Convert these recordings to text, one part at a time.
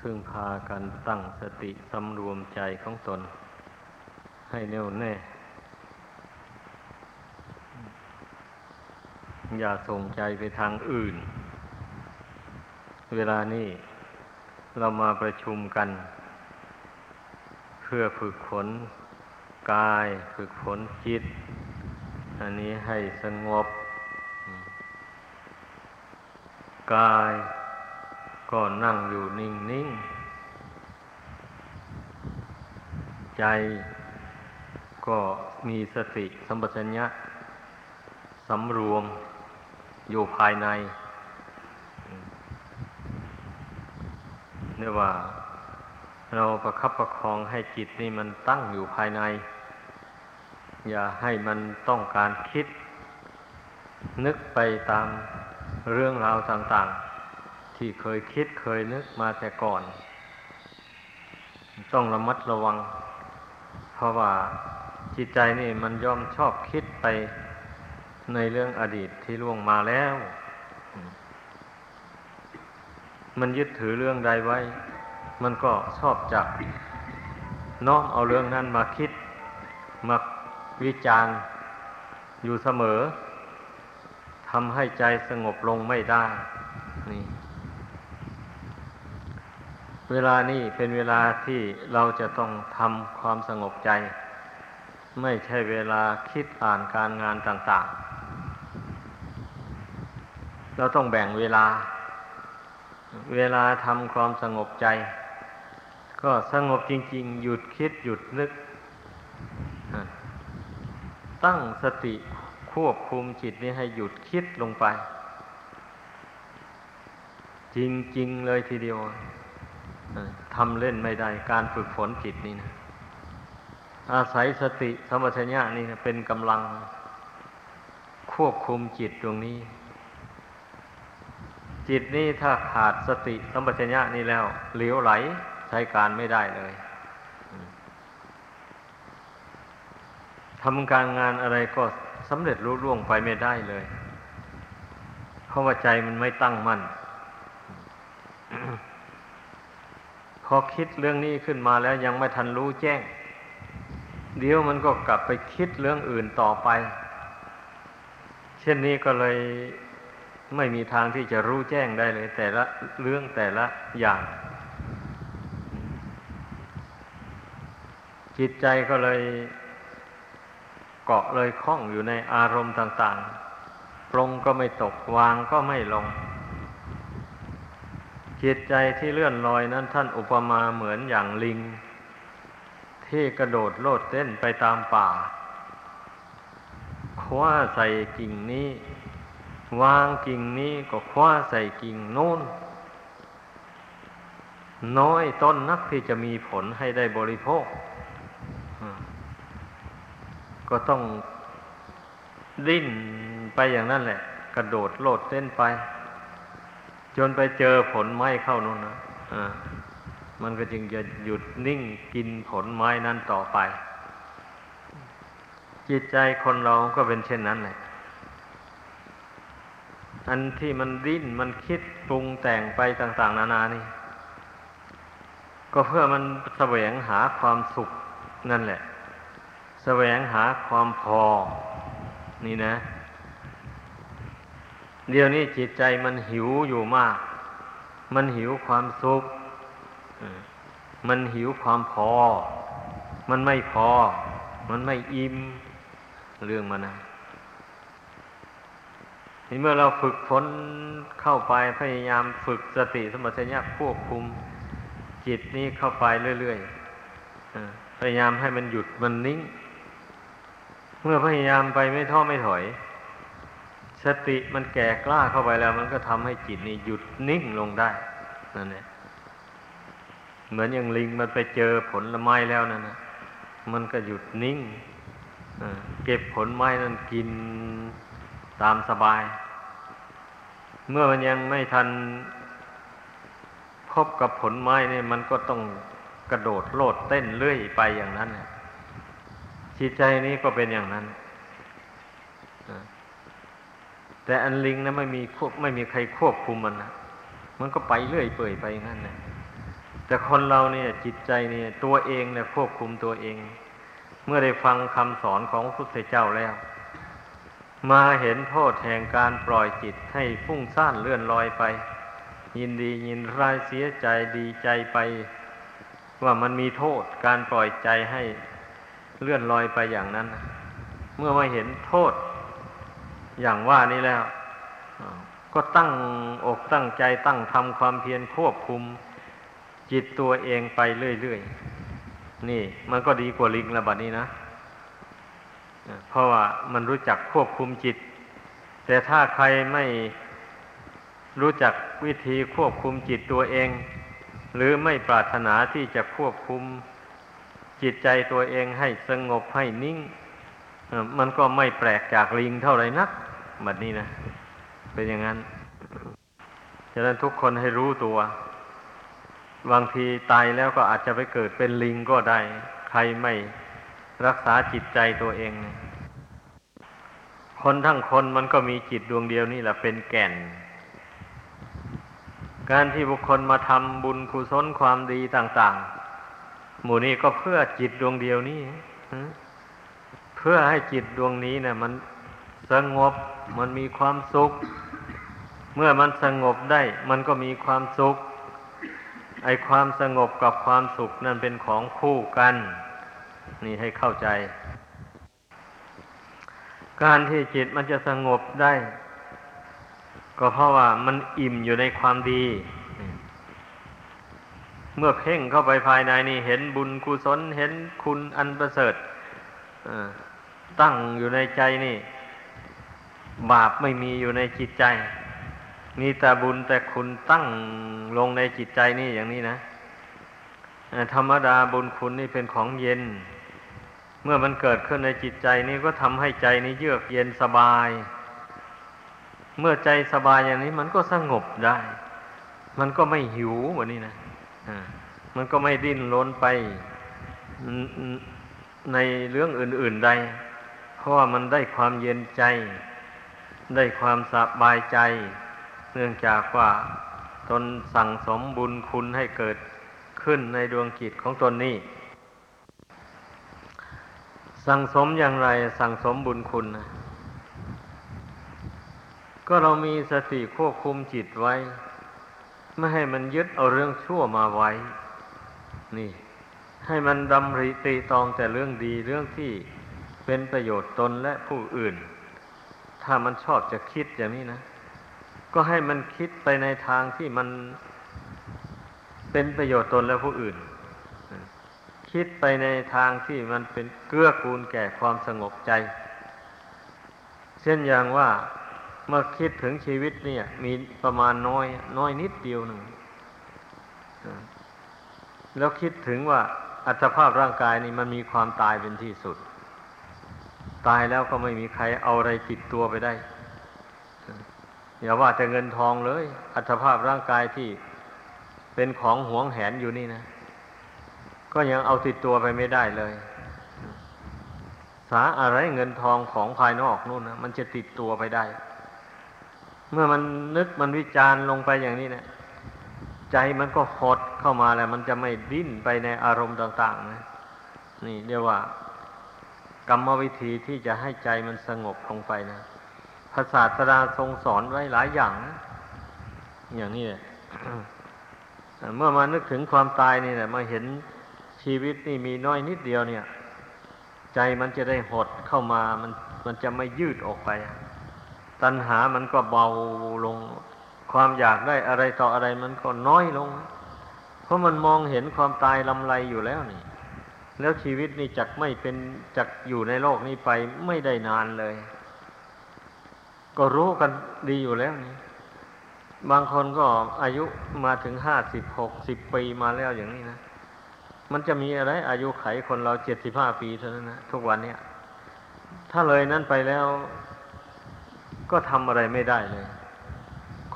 พึ่งพากันตั้งสติสำรวมใจของตน ให้แน่วแน่ อย่าส่งใจไปทางอื่น เวลานี้เรามาประชุมกัน เพื่อฝึกฝนกาย ฝึกฝนจิต อันนี้ให้สงบ กาย ก็นั่งอยู่นิ่งนิ่งใจก็มีสติสัมปชัญญะสำรวมอยู่ภายในเรียกว่า เราประคับประคองให้จิตนี่มันตั้งอยู่ภายใน อย่าให้มันต้องการคิด นึกไปตามเรื่องราวต่าง ๆ ที่เคยคิดเคยนึกมาแต่ก่อน ต้องระมัดระวัง เพราะว่าจิตใจนี่มันย่อมชอบคิดไปในเรื่องอดีตที่ล่วงมาแล้ว มันยึดถือเรื่องใดไว้ มันก็ชอบจับน้อมเอาเรื่องนั้นมาคิด มาวิจารณ์อยู่เสมอทำให้ใจสงบลงไม่ได้นี่ เวลานี้เป็นเวลาที่เราจะต้องทำความสงบใจ ไม่ใช่เวลาคิดอ่านการงานต่าง ๆ เราต้องแบ่งเวลา เวลาทำความสงบใจ ก็สงบจริง ๆ หยุดคิดหยุดนึก ตั้งสติควบคุมจิตนี้ให้หยุดคิดลงไป จริง ๆ เลยทีเดียว ทำเล่นไม่ได้ การฝึกฝนจิตนี่นะอาศัยสติสมัชัญญะนี่นะเป็นกำลังควบคุมจิตตรงนี้ จิตนี่ถ้าขาดสติสมัชัญญะนี่แล้วเหลวไหลใช้การไม่ได้เลยทำการงานอะไรก็สำเร็จรุ่ร่วงไปไม่ได้เลย เพราะว่าใจมันไม่ตั้งมั่น พอคิดเรื่องนี้ขึ้นมาแล้วยังไม่ทันรู้แจ้ง เดี๋ยวมันก็กลับไปคิดเรื่องอื่นต่อไป เช่นนี้ก็เลยไม่มีทางที่จะรู้แจ้งได้เลย แต่ละเรื่องแต่ละอย่าง จิตใจก็เลยเกาะเลยคล้องอยู่ในอารมณ์ต่าง ๆ ปรงก็ไม่ตกวางก็ไม่ลง จิตใจที่เลื่อนลอยนั้นท่านอุปมาเหมือนอย่างลิง ที่กระโดดโลดเต้นไปตามป่า คว้าใส่กิ่งนี้ วางกิ่งนี้ก็คว้าใส่กิ่งโน้น น้อยต้นนักที่จะมีผลให้ได้บริโภค ก็ต้องดิ้นไปอย่างนั้นแหละ กระโดดโลดเต้นไป จนไปเจอผลไม้เข้านู่นนะะมันก็จึงจะหยุดนิ่งกินผลไม้นั้นต่อไป จิตใจคนเราก็เป็นเช่นนั้นแหละอันที่มันดิ้นมันคิดปรุงแต่งไปต่าง ๆ นานานี่ ก็เพื่อมันแสวงหาความสุขนั่นแหละ แสวงหาความพอ นี่นะ เดี๋ยวนี้จิตใจมันหิวอยู่มาก มันหิวความสุข มันหิวความพอ มันไม่พอ มันไม่อิ่ม เรื่องมันนะนี่เมื่อเราฝึกฝนเข้าไปพยายามฝึกสติสมัชัญญะควบคุม จิตนี้เข้าไปเรื่อยๆพยายามให้มันหยุดมันนิ่ง เมื่อพยายามไปไม่ท้อไม่ถอย สติมันแก่กล้าเข้าไปแล้ว มันก็ทำให้จิตนี่หยุดนิ่งลงได้นั่นแหละเหมือนอย่างลิงมันไปเจอผลไม้แล้วนั่นนะมันก็หยุดนิ่งเก็บผลไม้นั้นกินตามสบาย เมื่อมันยังไม่ทันพบกับผลไม้เนี่ยมันก็ต้องกระโดดโลดเต้นเลื่อยไปอย่างนั้นจิตใจนี้ก็เป็นอย่างนั้น แต่อันลิงนะไม่มีควบไม่มีใครควบคุมมันนะมันก็ไปเรื่อยเปื่อยไปงั้นนะแต่คนเราเนี่ยจิตใจเนี่ยตัวเองเนี่ยควบคุมตัวเอง เมื่อได้ฟังคำสอนของพระพุทธเจ้าแล้ว มาเห็นโทษแห่งการปล่อยจิตให้ฟุ้งซ่านเลื่อนลอยไป ยินดียินร้ายเสียใจดีใจไป ว่ามันมีโทษการปล่อยใจให้เลื่อนลอยไปอย่างนั้น เมื่อมาเห็นโทษ อย่างว่านี้แล้ว ก็ตั้งอกตั้งใจตั้งทำความเพียรควบคุม จิตตัวเองไปเรื่อยๆ นี่ มันก็ดีกว่าลิงระบัดนี้นะ เพราะว่ามันรู้จักควบคุมจิต แต่ถ้าใครไม่รู้จักวิธีควบคุมจิตตัวเอง หรือไม่ปรารถนาที่จะควบคุมจิตใจตัวเองให้สงบให้นิ่ง มันก็ไม่แปลกจากลิงเท่าไรนักแบบนี้นะ เป็นอย่างนั้นฉะนั้นทุกคนให้รู้ตัว บางทีตายแล้วก็อาจจะไปเกิดเป็นลิงก็ได้ ใครไม่รักษาจิตใจตัวเอง คนทั้งคนมันก็มีจิตดวงเดียวนี่แหละเป็นแก่น การที่บุคคลมาทำบุญกุศลความดีต่าง ๆ หมู่นี้ก็เพื่อจิตดวงเดียวนี้ เพื่อให้จิตดวงนี้เนะ่ยมันสงบมันมีความสุข เมื่อมันสงบได้ มันก็มีความสุข ไอความสงบกับความสุขนั่นเป็นของคู่กัน นี่ให้เข้าใจ การที่จิตมันจะสงบได้ ก็เพราะว่ามันอิ่มอยู่ในความดี เมื่อเพ่งเข้าไปภายในนี่เห็นบุญกุศลเห็นคุณอันประเสริฐ ตั้งอยู่ในใจนี่ บาปไม่มีอยู่ในจิตใจ มีแต่บุญแต่คุณตั้งลงในจิตใจนี่อย่างนี้นะธรรมดาบุญคุณนี่เป็นของเย็น เมื่อมันเกิดขึ้นในจิตใจนี่ก็ทำให้ใจนี้เยือกเย็นสบาย เมื่อใจสบายอย่างนี้มันก็สงบได้ มันก็ไม่หิววันนี้นะมันก็ไม่ดิ้นรนไปในเรื่องอื่น ๆใด เพราะว่ามันได้ความเย็นใจ ได้ความสบายใจ เนื่องจากว่าตนสั่งสมบุญคุณให้เกิดขึ้นในดวงจิตของตนนี้ สั่งสมอย่างไรสั่งสมบุญคุณนะก็เรามีสติควบคุมจิตไว้ ไม่ให้มันยึดเอาเรื่องชั่วมาไว้ นี่ ให้มันดำริตีตองแต่เรื่องดีเรื่องที่ เป็นประโยชน์ตนและผู้อื่น ถ้ามันชอบจะคิดอย่างนี้นะ ก็ให้มันคิดไปในทางที่มันเป็นประโยชน์ตนและผู้อื่น คิดไปในทางที่มันเป็นเกื้อกูลแก่ความสงบใจ เช่นอย่างว่าเมื่อคิดถึงชีวิตเนี่ย มีประมาณน้อย น้อยนิดเดียวหนึ่งแล้วคิดถึงว่าอัตภาพร่างกายนี่มันมีความตายเป็นที่สุด ตายแล้วก็ไม่มีใครเอาอะไรติดตัวไปได้ อย่าว่าแต่เงินทองเลย อัตภาพร่างกายที่เป็นของหวงแหนอยู่นี่นะ ก็ยังเอาติดตัวไปไม่ได้เลย สาอะไรเงินทองของภายนอกนู่นนะมันจะติดตัวไปได้ เมื่อมันนึกมันวิจารณ์ลงไปอย่างนี้นะใจมันก็หดเข้ามาแล้ว มันจะไม่ดิ้นไปในอารมณ์ต่าง ๆ นะ นี่เรียกว่า กรรมวิธีที่จะให้ใจมันสงบลงไปนะพระศาสดาทรงสอนไว้หลายอย่าง อย่างนี้แหละเมื่อมานึกถึงความตายนี่แหละมาเห็นชีวิตนี่มีน้อยนิดเดียวเนี่ย ใจมันจะได้หดเข้ามามันมันจะไม่ยืดออกไป ตัณหามันก็เบาลง ความอยากได้อะไรต่ออะไรมันก็น้อยลง เพราะมันมองเห็นความตายลำไรอยู่แล้วนี่ แล้วชีวิตนี่จักไม่เป็นจักอยู่ในโลกนี้ไปไม่ได้นานเลย ก็รู้กันดีอยู่แล้วนี่บางคนก็อายุมาถึงห้าสิบหกสิบปีมาแล้วอย่างนี้นะ มันจะมีอะไร อายุไขคนเราเจ็ดสิบห้าปีเท่านั้นนะทุกวันเนี้ยถ้าเลยนั้นไปแล้ว ก็ทำอะไรไม่ได้เลย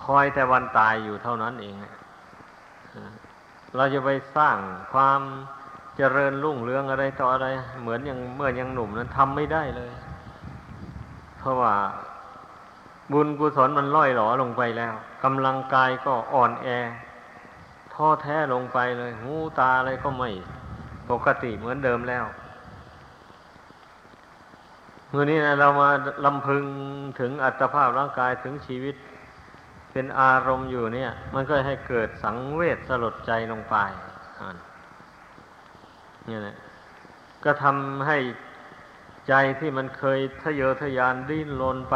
คอยแต่วันตายอยู่เท่านั้นเอง เราจะไปสร้างความ เจริญรุ่งเรืองอะไรต่ออะไร เหมือนอย่างเมื่อยังหนุ่มนั้นทำไม่ได้เลย เพราะว่าบุญกุศลมันล่อยหลอลงไปแล้วกำลังกายก็อ่อนแอท้อแท้ลงไปเลย หูตาอะไรก็ไม่ปกติเหมือนเดิมแล้วเมื่อนี้นะเรามาลำพึงถึงอัตภาพร่างกายถึงชีวิต เป็นอารมณ์อยู่เนี่ย มันก็ให้เกิดสังเวชสลดใจลงไป เนี่ยนะก็ทำให้ใจที่มันเคยทะเยอทะยานดิ้นรนไป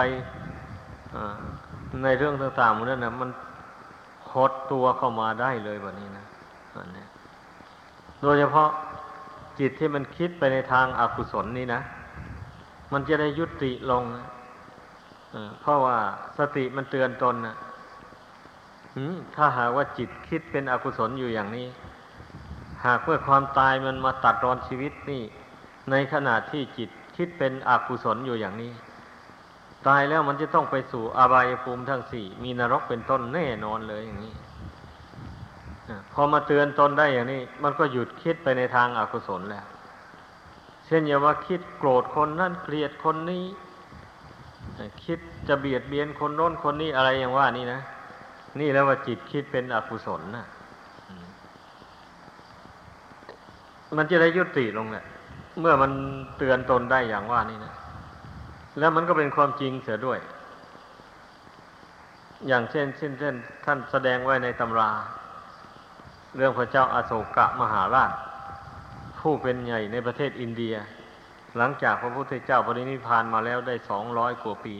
ในเรื่องต่างๆนั้นนะมันหดตัวเข้ามาได้เลยแบบนี้นะอันนี้โดยเฉพาะจิตที่มันคิดไปในทางอากุศลนี่นะ มันจะได้ยุติลงนะเพราะว่าสติมันเตือนตนนะถ้าหากว่าจิตคิดเป็นอกุศลอยู่อย่างนี้ หากเมื่อความตายมันมาตัดรอนชีวิตนี่ ในขณะที่จิตคิดเป็นอกุศลอยู่อย่างนี้ ตายแล้วมันจะต้องไปสู่อบายภูมิทั้งสี่มีนรกเป็นต้นแน่นอนเลยอย่างนี้พอมาเตือนตนได้อย่างนี้ มันก็หยุดคิดไปในทางอากุศลแล้ว เช่นอย่าว่าคิดโกรธคนนั่นเกลียดคนนี้ คิดจะเบียดเบียนคนโน้นคนนี้อะไรอย่างว่านี่นะ นี่แล้วว่าจิตคิดเป็นอกุศลนะ มันจะได้ยุติลงแหละเมื่อมันเตือนตนได้อย่างว่านี่นะแล้วมันก็เป็นความจริงเสียด้วย อย่างเช่นเช่นเช่นท่านแสดงไว้ในตำรา เรื่องพระเจ้าอาโศกะมหาราช ผู้เป็นใหญ่ในประเทศอินเดีย หลังจากพระพุทธเจ้าปรินิพานมาแล้วได้สองร้อยกว่าปี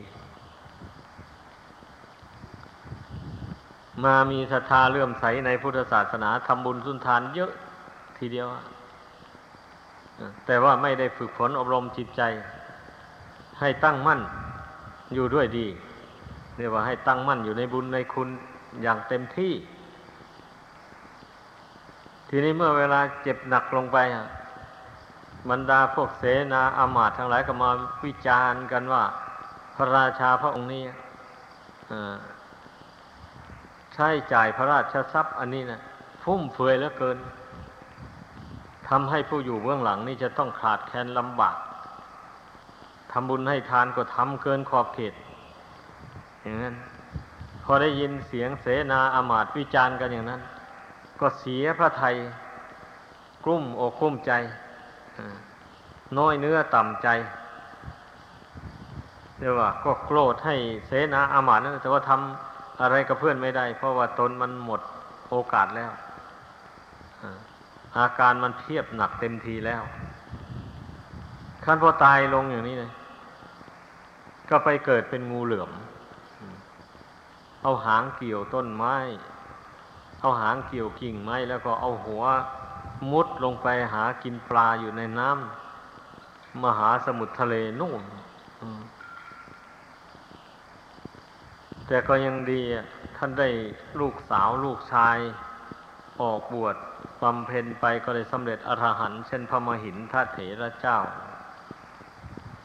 มามีศรัทธาเลื่อมใสในพุทธศาสนาทำบุญสุนทานเยอะทีเดียว แต่ว่าไม่ได้ฝึกฝนอบรมจิตใจ ให้ตั้งมั่นอยู่ด้วยดีเรียกว่าให้ตั้งมั่นอยู่ในบุญในคุณอย่างเต็มที่ ทีนี้เมื่อเวลาเจ็บหนักลงไปบรรดาพวกเสนาอามาตย์ทั้งหลายก็มาวิจารณ์กันว่า พระราชาพระองค์นี้ใช้จ่ายพระราชทรัพย์อันนี้นะฟุ่มเฟือยเหลือเกิน ทำให้ผู้อยู่เบื้องหลังนี่จะต้องขาดแคลนลำบากทำบุญให้ทานก็ทำเกินขอบเขตอย่างนั้น พอได้ยินเสียงเสนาอามาตวิจารณ์กันอย่างนั้น ก็เสียพระไทยกลุ้มอกกลุ้มใจน้อยเนื้อต่ำใจเรียกว่าก็โกรธให้เสนาอามาตนั้นแต่ว่าทำอะไรกับเพื่อนไม่ได้ เพราะว่าตนมันหมดโอกาสแล้ว อาการมันเทียบหนักเต็มทีแล้วขั้นพอตายลงอย่างนี้เลยก็ไปเกิดเป็นงูเหลือม เอาหางเกี่ยวต้นไม้ เอาหางเกี่ยวกิ่งไม้ แล้วก็เอาหัวมุดลงไปหากินปลาอยู่ในน้ำมหาสมุทรทะเลนู่นแต่ก็ยังดีท่านได้ลูกสาวลูกชาย ออกบวชบำเพ็ญไปก็ได้สำเร็จอรหันต์เช่นพระมหินทัเถระเจ้า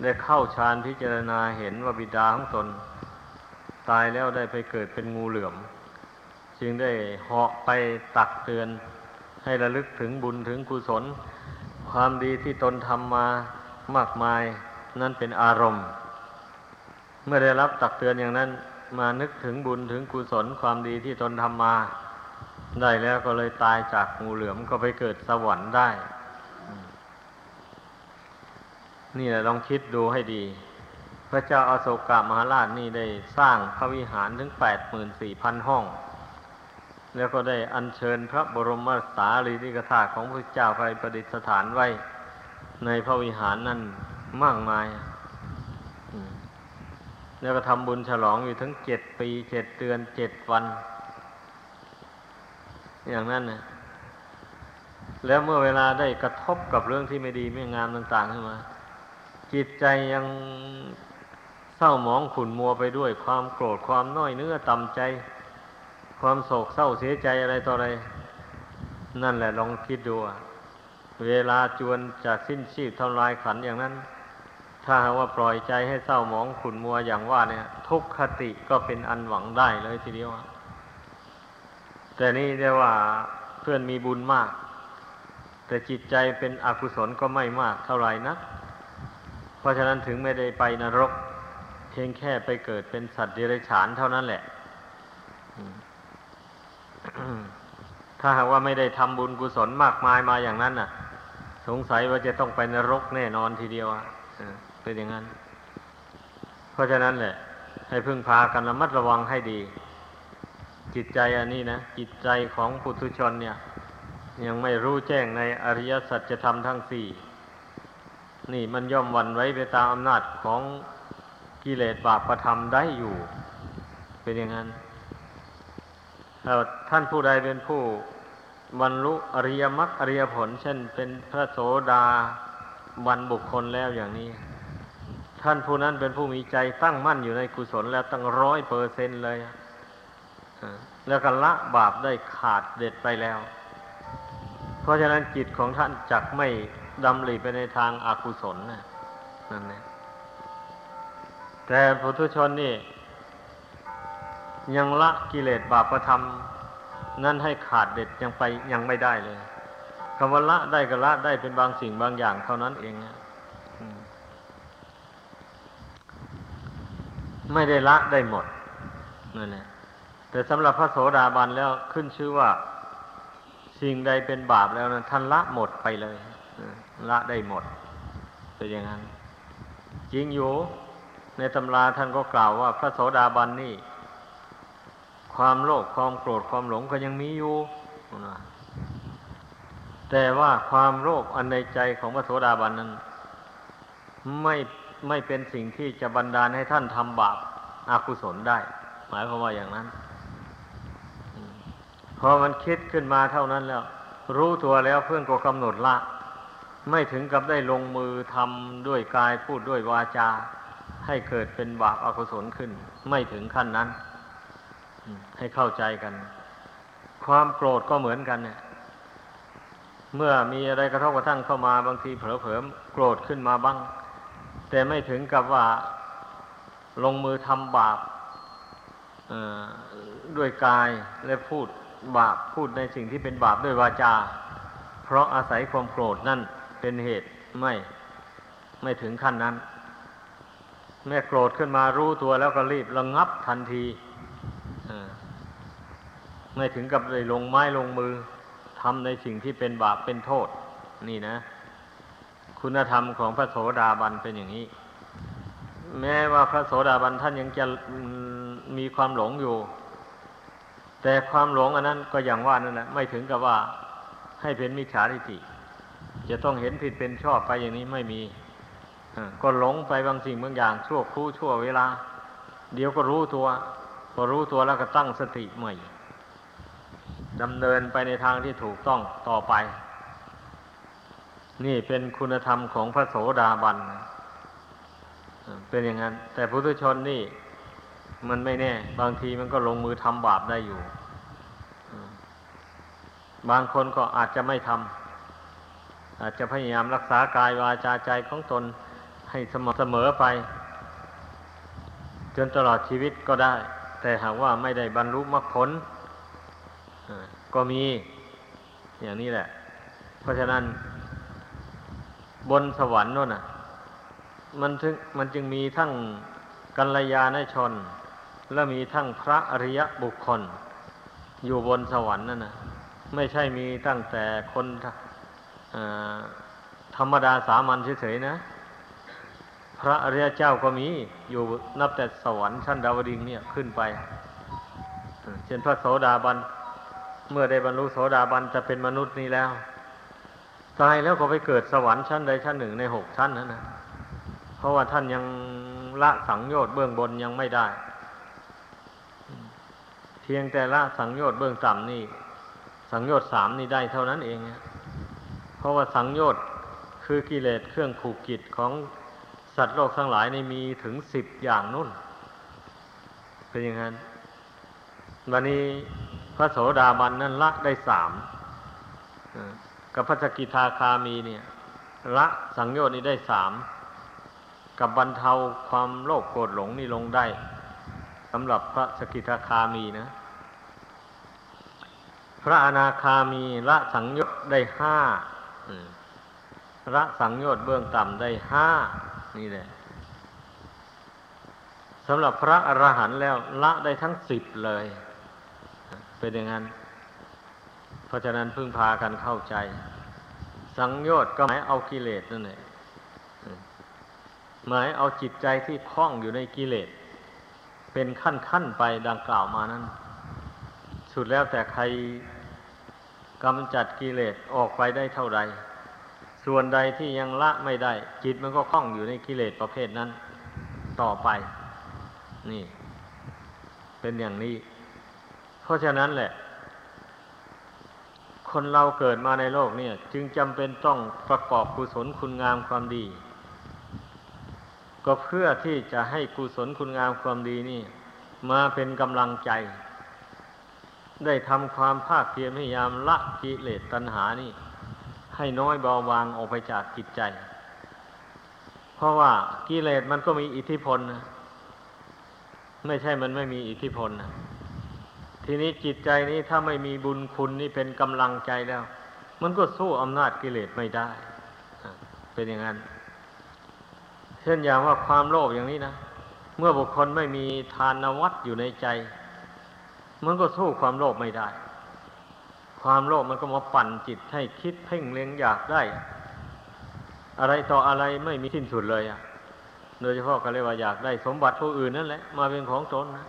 ได้เข้าฌานพิจารณาเห็นว่าบิดาของตน ตายแล้วได้ไปเกิดเป็นงูเหลือม จึงได้เหาะไปตักเตือนให้ระลึกถึงบุญถึงกุศล ความดีที่ตนทำมามากมาย นั่นเป็นอารมณ์ เมื่อได้รับตักเตือนอย่างนั้นมานึกถึงบุญถึงกุศลความดีที่ตนทำมา ได้แล้วก็เลยตายจากงูเหลือมก็ไปเกิดสวรรค์ได้ นี่แหละลองคิดดูให้ดี พระเจ้าอาโศกามหาราชนี่ได้สร้างพระวิหารถึงแปดหมื่นสี่พันห้อง แล้วก็ได้อัญเชิญพระบรมสารีริกธาตุของพระเจ้าไปประดิษฐานไว้ ในพระวิหารนั่นมากมาย แล้วก็ทำบุญฉลองอยู่ถึงเจ็ดปีเจ็ดเดือนเจ็ดวัน อย่างนั้นนะแล้วเมื่อเวลาได้กระทบกับเรื่องที่ไม่ดีไม่งามต่างๆขึ้นมา จิตใจยังเศร้าหมองขุ่นมัวไปด้วยความโกรธความน้อยเนื้อต่ำใจ ความโศกเศร้าเสียใจอะไรต่ออะไร นั่นแหละลองคิดดูเวลาจวนจากสิ้นชีพทำลายขันอย่างนั้น ถ้าว่าปล่อยใจให้เศร้าหมองขุ่นมัวอย่างว่าเนี่ย ทุกขติก็เป็นอันหวังได้เลยทีเดียว แต่นี่เรียกว่าเพื่อนมีบุญมาก แต่จิตใจเป็นอกุศลก็ไม่มากเท่าไหร่นักเพราะฉะนั้นถึงไม่ได้ไปนรก เพียงแค่ไปเกิดเป็นสัตว์เดรัจฉานเท่านั้นแหละ ถ้าหากว่าไม่ได้ทำบุญกุศลมากมายมาอย่างนั้นน่ะ สงสัยว่าจะต้องไปนรกแน่นอนทีเดียวอะเออเป็นอย่างนั้น เพราะฉะนั้นแหละ ให้พึ่งพากันระมัดระวังให้ดี จิตใจอันนี้นะจิตใจของปุถุชนเนี่ย ยังไม่รู้แจ้งในอริยสัจธรรมทั้งสี่นี่มันย่อมวันไว้ไปตามอำนาจของกิเลสบาปประธรรมได้อยู่ เป็นอย่างนั้นถ้าท่านผู้ใดเป็นผู้บรรลุอริยมรรคอริยผล เช่น เป็นพระโสดาบันบุคคลแล้วอย่างนี้ ท่านผู้นั้นเป็นผู้มีใจตั้งมั่นอยู่ในกุศลแล้วตั้งร้อยเปอร์เซนต์เลย แล้วก็ละบาปได้ขาดเด็ดไปแล้ว เพราะฉะนั้นจิตของท่านจักไม่ดำริไปในทางอากุศลนะนั่นแหละแต่ปุถุชนนี่ ยังละกิเลสบาปประทำนั่นให้ขาดเด็ดยังไปยังไม่ได้เลยคำว่าละได้ก็ละได้เป็นบางสิ่งบางอย่างเท่านั้นเองไม่ได้ละได้หมดนั่นแหละ แต่สำหรับพระโสดาบันแล้วขึ้นชื่อว่า สิ่งใดเป็นบาปแล้วนะท่านละหมดไปเลยละได้หมดเป็นอย่างนั้น จริงอยู่ ในตำราท่านก็กล่าวว่า พระโสดาบันนี่ ความโลภความโกรธความหลงก็ยังมีอยู่แต่ว่าความโลภอันในใจของพระโสดาบันนั้น ไม่ไม่เป็นสิ่งที่จะบันดาลให้ท่านทำบาปอากุศลได้ หมายความว่าอย่างนั้น พอมันคิดขึ้นมาเท่านั้นแล้ว รู้ตัวแล้วเพื่อนก็กำหนดละ ไม่ถึงกับได้ลงมือทำด้วยกายพูดด้วยวาจา ให้เกิดเป็นบาปอากุศลขึ้น ไม่ถึงขั้นนั้น ให้เข้าใจกัน ความโกรธก็เหมือนกันเนี่ย เมื่อมีอะไรกระทบกระทั่งเข้ามาบางทีเผลอๆโกรธขึ้นมาบ้าง แต่ไม่ถึงกับว่าลงมือทำบาปด้วยกายและพูด บาปพูดในสิ่งที่เป็นบาปด้วยวาจา เพราะอาศัยความโกรธนั่นเป็นเหตุไม่ไม่ถึงขั้นนั้น แม่โกรธขึ้นมารู้ตัวแล้วก็รีบระงงับทันทีไม่ถึงกับเลยลงไม้ลงมือทำในสิ่งที่เป็นบาปเป็นโทษ นี่นะ คุณธรรมของพระโสดาบันเป็นอย่างนี้ แม้ว่าพระโสดาบันท่านยังจะมีความหลงอยู่ แต่ความหลงอันนั้นก็อย่างว่านั่นแหละไม่ถึงกับว่าให้เป็นมิจฉาทิฏฐิจะต้องเห็นผิดเป็นชอบไปอย่างนี้ไม่มีก็หลงไปบางสิ่งบางอย่างชั่วครู่ชั่วเวลา เดี๋ยวก็รู้ตัวพอรู้ตัวแล้วก็ตั้งสติใหม่ดำเนินไปในทางที่ถูกต้องต่อไป นี่เป็นคุณธรรมของพระโสดาบัน เป็นอย่างนั้น แต่พุทธชนนี่ มันไม่แน่ บางทีมันก็ลงมือทำบาปได้อยู่ บางคนก็อาจจะไม่ทำอาจจะพยายามรักษากายวาจาใจของตนให้สม่ำเสมอไป จนตลอดชีวิตก็ได้ แต่หากว่าไม่ได้บรรลุมรรคผลก็มีอย่างนี้แหละ เพราะฉะนั้น บนสวรรค์นั่นน่ะ มันถึงมันจึงมีทั้งกัลยาณชน และมีทั้งพระอริยบุคคล อยู่บนสวรรค์นั่นนะไม่ใช่มีตั้งแต่คนธรรมดาสามัญเฉยๆนะ พระอริยเจ้าก็มีอยู่นับแต่สวรรค์ชั้นดาวดิงเนี่ยขึ้นไปเช่นพระโสดาบัน เมื่อได้บรรลุโสดาบันจะเป็นมนุษย์นี้แล้วตายแล้วก็ไปเกิดสวรรค์ชั้นใดชั้นหนึ่งในหกชั้นนั้นนะเพราะว่าท่านยังละสังโยชน์เบื้องบนยังไม่ได้ พียงแต่ละสังโยชน์เบื้องต่ำนี่ สังโยชน์สามนี่ได้เท่านั้นเองเพราะว่าสังโยชน์คือกิเลสเครื่องผูกกิจของสัตว์โลกทั้งหลายในมีถึงสิบอย่างนุ่น เป็นอย่างนั้น วันนี้พระโสดาบันนั้นละได้สามกับพระสกิทาคามีเนี่ย ละสังโยชน์นี้ได้สามกับบรรเทาความโลภโกรธหลงนี่ลงได้สำหรับพระสกิทาคามีนะ พระอนาคามีละสังโยชน์ได้ห้าละสังโยชน์เบื้องต่ำได้ห้านี่แหละสำหรับพระอรหันต์แล้วละได้ทั้งสิบเลย เป็นอย่างนั้น เพราะฉะนั้นพึ่งพากันเข้าใจ สังโยชน์ก็หมายเอากิเลสนั่นแหละหมายเอาจิตใจที่คล้องอยู่ในกิเลส เป็นขั้นขั้นไปดังกล่าวมานั้น สุดแล้วแต่ใครกำจัดกิเลสออกไปได้เท่าใด ส่วนใดที่ยังละไม่ได้ จิตมันก็คล้องอยู่ในกิเลสประเภทนั้น ต่อไป นี่ เป็นอย่างนี้ เพราะฉะนั้นแหละ คนเราเกิดมาในโลกเนี่ย จึงจำเป็นต้องประกอบกุศลคุณงามความดี ก็เพื่อที่จะให้กุศลคุณงามความดีนี่ มาเป็นกำลังใจ ได้ทำความภาคเพียรพยายามละกิเลสตัณหานี่ ให้น้อยเบาบางออกไปจากจิตใจ เพราะว่ากิเลสมันก็มีอิทธิพลนะไม่ใช่มันไม่มีอิทธิพลนะทีนี้จิตใจนี้ถ้าไม่มีบุญคุณนี่เป็นกำลังใจแล้ว มันก็สู้อำนาจกิเลสไม่ได้ เป็นอย่างนั้น เช่นอย่างว่าความโลภอย่างนี้นะ เมื่อบุคคลไม่มีทานวัตอยู่ในใจ มันก็สู้ความโลภไม่ได้ ความโลภมันก็มาปั่นจิตให้คิดเพ่งเล็งอยากได้ อะไรต่ออะไรไม่มีสิ้นสุดเลยอะ โดยเฉพาะก็เรียกว่าอยากได้ สมบัติผู้อื่นนั่นแหละมาเป็นของตนนะ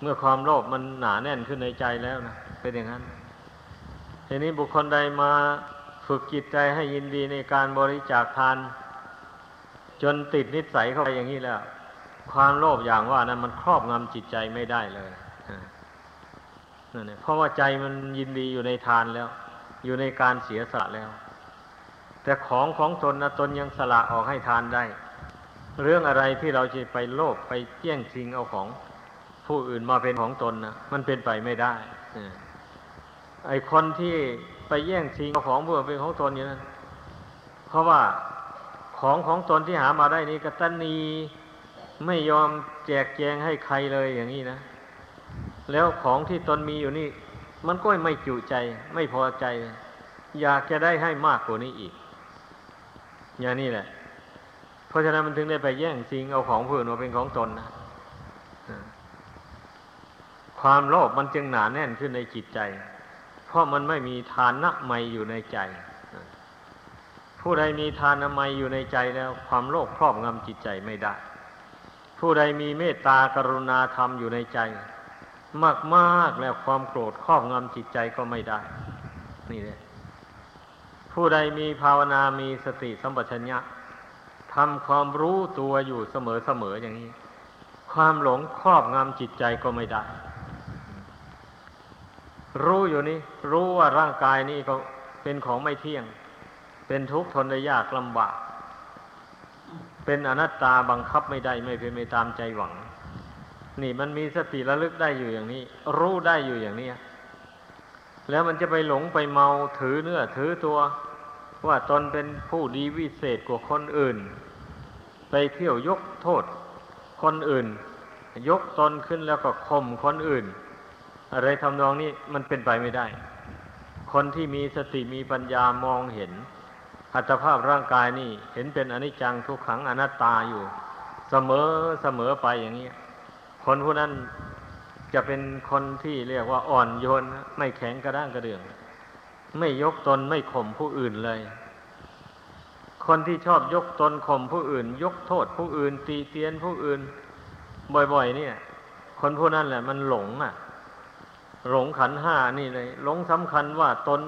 เมื่อความโลภมันหนาแน่นขึ้นในใจแล้วนะเป็นอย่างนั้นทีนี้บุคคลใดมาฝึกจิตใจให้ยินดีในการบริจาคทาน จนติดนิสัยเข้าไปอย่างนี้แล้ว ความโลภอย่างว่านั้นมันครอบงำจิตใจไม่ได้เลยนั่นเพราะว่าใจมันยินดีอยู่ในทานแล้ว อยู่ในการเสียสละแล้ว แต่ของของตนนะตนยังสละออกให้ทานได้ เรื่องอะไรที่เราจะไปโลภไปเจี้ยงชิงเอาของผู้อื่นมาเป็นของตนนะมันเป็นไปไม่ได้ไอคนที่ไปแย่งชิงเอาของผู้อื่นเป็นของตนอย่างนั้นเพราะว่าของของตนที่หามาได้นี้กตันนี ไม่ยอมแจกแจงให้ใครเลยอย่างนี้นะ แล้วของที่ตนมีอยู่นี่ มันก็ไม่จุใจ ไม่พอใจ อยากจะได้ให้มากกว่านี้อีก อย่างนี้แหละ เพราะฉะนั้นมันถึงได้ไปแย่งชิงเอาของผู้อื่นมาเป็นของตนนะความโลภมันจึงหนาแน่นขึ้นในจิตใจ เพราะมันไม่มีทานนะไมอยู่ในใจ ผู้ใดมีทานนะไมอยู่ในใจแล้ว ความโลภครอบงำจิตใจไม่ได้ ผู้ใดมีเมตตากรุณาธรรมอยู่ในใจ มากๆแล้วความโกรธครอบงำจิตใจก็ไม่ได้ นี่เลยผู้ใดมีภาวนามีสติสัมปชัญญะทำความรู้ตัวอยู่เสมอๆอย่างนี้ ความหลงครอบงำจิตใจก็ไม่ได้ รู้อยู่นี่ รู้ว่าร่างกายนี้ก็เป็นของไม่เที่ยง เป็นทุกข์ทนได้ยากลำบาก เป็นอนัตตาบังคับไม่ได้ไม่เป็นไปตามใจหวัง นี่มันมีสติระลึกได้อยู่อย่างนี้ รู้ได้อยู่อย่างนี้แล้วมันจะไปหลงไปเมาถือเนื้อถือตัว ว่าตนเป็นผู้ดีวิเศษกว่าคนอื่น ไปเที่ยวยกโทษ คนอื่น ยกตนขึ้นแล้วก็ข่มคนอื่น อะไรทำนองนี้มันเป็นไปไม่ได้ คนที่มีสติมีปัญญามองเห็น อัตภาพร่างกายนี่เห็นเป็นอนิจจังทุกขังอนัตตาอยู่ เสมอเสมอไปอย่างนี้ คนผู้นั้นจะเป็นคนที่เรียกว่าอ่อนโยนไม่แข็งกระด้างกระเดื่อง ไม่ยกตนไม่ข่มผู้อื่นเลย คนที่ชอบยกตนข่มผู้อื่น ยกโทษผู้อื่น ตีเตียนผู้อื่น บ่อยๆ เนี่ย คนผู้นั้นแหละ มันหลงอะ หลงขันห้านี่เลย หลงสำคัญว่าตน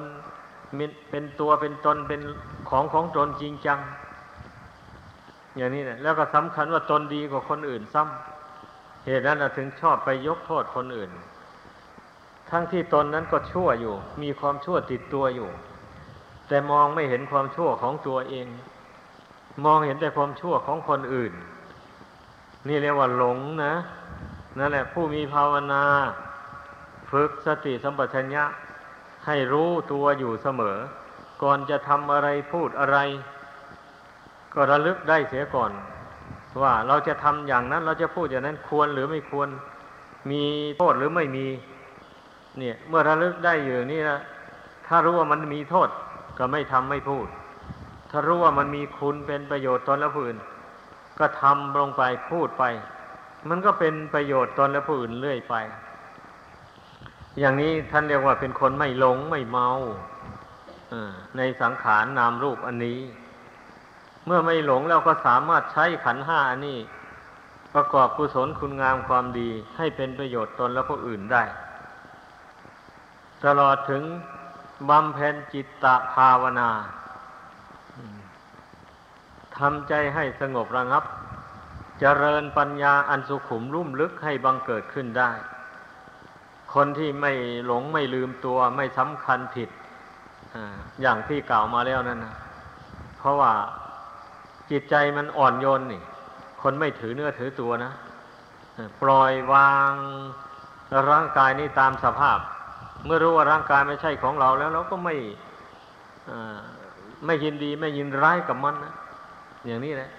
เป็นตัวเป็นตนเป็นของของตนจริงจัง อย่างนี้นะแล้วก็สำคัญว่าตนดีกว่าคนอื่นซ้ำเหตุนั้นถึงชอบไปยกโทษคนอื่น ทั้งที่ตนนั้นก็ชั่วอยู่ มีความชั่วติดตัวอยู่ แต่มองไม่เห็นความชั่วของตัวเอง มองเห็นแต่ความชั่วของคนอื่น นี่เรียกว่าหลงนะนั่นแหละผู้มีภาวนา ฝึกสติสัมปชัญญะ ให้รู้ตัวอยู่เสมอ ก่อนจะทำอะไรพูดอะไร ก็ระลึกได้เสียก่อน ว่าเราจะทำอย่างนั้นเราจะพูดอย่างนั้นควรหรือไม่ควร มีโทษหรือไม่มี เนี่ย เมื่อระลึกได้อยู่นี่นะถ้ารู้ว่ามันมีโทษก็ไม่ทำไม่พูด ถ้ารู้ว่ามันมีคุณเป็นประโยชน์ตนและผู้อื่น ก็ทำลงไปพูดไป มันก็เป็นประโยชน์ตนและผู้อื่นเรื่อยไป อย่างนี้ท่านเรียกว่าเป็นคนไม่หลงไม่เมาอในสังขารนามรูปอันนี้ เมื่อไม่หลงแล้วก็สามารถใช้ขันห้าอันนี้ ประกอบกุศลคุณงามความดีให้เป็นประโยชน์ตนและผู้อื่นได้ ตลอดถึงบำเพ็ญจิตตภาวนาทำใจให้สงบระงับเจริญปัญญาอันสุขุมลุ่มลึกให้บังเกิดขึ้นได้ คนที่ไม่หลงไม่ลืมตัวไม่สำคัญผิดอย่างที่กล่าวมาแล้วนั่นนะเพราะว่าจิตใจมันอ่อนโยนนี่ คนไม่ถือเนื้อถือตัวนะปล่อยวางร่างกายนี้ตามสภาพ เมื่อรู้ว่าร่างกายไม่ใช่ของเราแล้วเราก็ไม่ไม่ยินดีไม่ยินร้ายกับมันนะอย่างนี้แหละ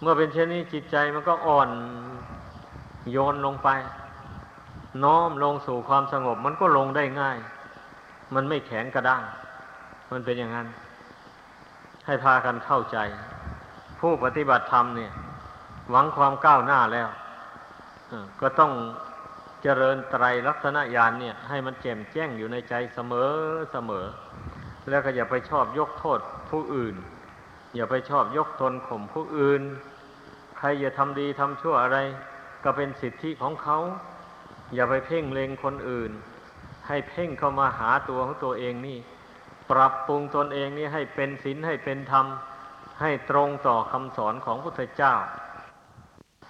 เมื่อเป็นเช่นนี้จิตใจมันก็อ่อนโยนลงไป น้อมลงสู่ความสงบ มันก็ลงได้ง่าย มันไม่แข็งกระด้าง มันเป็นอย่างนั้น ให้พากันเข้าใจ ผู้ปฏิบัติธรรมเนี่ย หวังความก้าวหน้าแล้วก็ต้องเจริญไตรลักษณญาณเนี่ย ให้มันแจ่มแจ้งอยู่ในใจเสมอเสมอ แล้วก็อย่าไปชอบยกโทษผู้อื่น อย่าไปชอบยกตนข่มผู้อื่น ใครอย่าทำดีทำชั่วอะไร ก็เป็นสิทธิของเขา อย่าไปเพ่งเล็งคนอื่น ให้เพ่งเข้ามาหาตัวของตัวเองนี่ ปรับปรุงตนเองนี่ให้เป็นศีลให้เป็นธรรม ให้ตรงต่อคำสอนของพระพุทธเจ้า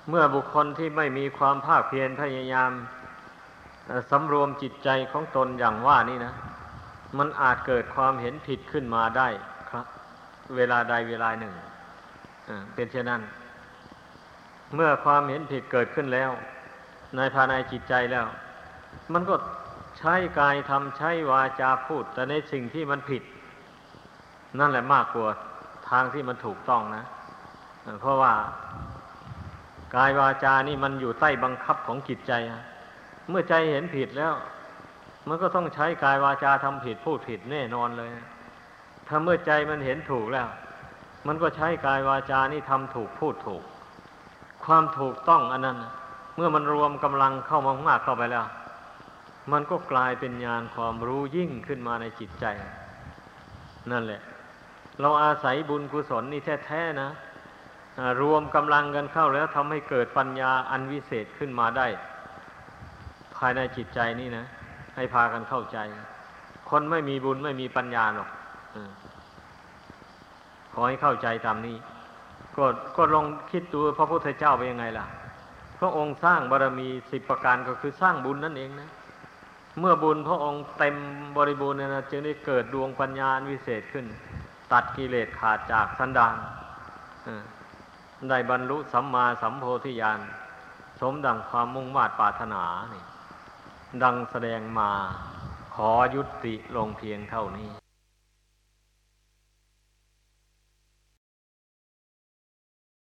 เมื่อบุคคลที่ไม่มีความภาคเพียรพยายามสำรวมจิตใจของตนอย่างว่านี่นะ มันอาจเกิดความเห็นผิดขึ้นมาได้ครับ เวลาใดเวลาหนึ่งเป็นเช่นนั้น เมื่อความเห็นผิดเกิดขึ้นแล้ว ในภายในจิตใจแล้ว มันก็ใช้กายทำใช้วาจาพูด แต่ในสิ่งที่มันผิด นั่นแหละมากกว่าทางที่มันถูกต้องนะ เพราะว่ากายวาจานี่มันอยู่ใต้บังคับของจิตใจ เมื่อใจเห็นผิดแล้ว มันก็ต้องใช้กายวาจาทำผิดพูดผิดแน่นอนเลย ถ้าเมื่อใจมันเห็นถูกแล้ว มันก็ใช้กายวาจานี่ทำถูกพูดถูก ความถูกต้องอันนั้น เมื่อมันรวมกำลังเข้ามามากเข้าไปแล้ว มันก็กลายเป็นญาณความรู้ยิ่งขึ้นมาในจิตใจ นั่นแหละ เราอาศัยบุญกุศลนี่แท้ๆนะรวมกำลังกันเข้าแล้วทำให้เกิดปัญญาอันวิเศษขึ้นมาได้ ภายในจิตใจนี่นะ ให้พากันเข้าใจ คนไม่มีบุญไม่มีปัญญาหรอกขอให้เข้าใจตามนี้ ก็ก็ลองคิดดูพระพุทธเจ้าเป็นยังไงล่ะ พระองค์สร้างบารรมีสิบประการก็คือสร้างบุญนั่นเองนะ เมื่อบุญพระองค์เต็มบริบูรณ์นะจึงได้เกิดดวงปัญญาวิเศษขึ้น ตัดกิเลสขาดจากสันดานได้บรรลุสัมมาสัมโพธิญาณสมดังความมุ่งมา่ปรารถนานี่ดังแสดงมาขอยุติลงเพียงเท่านี้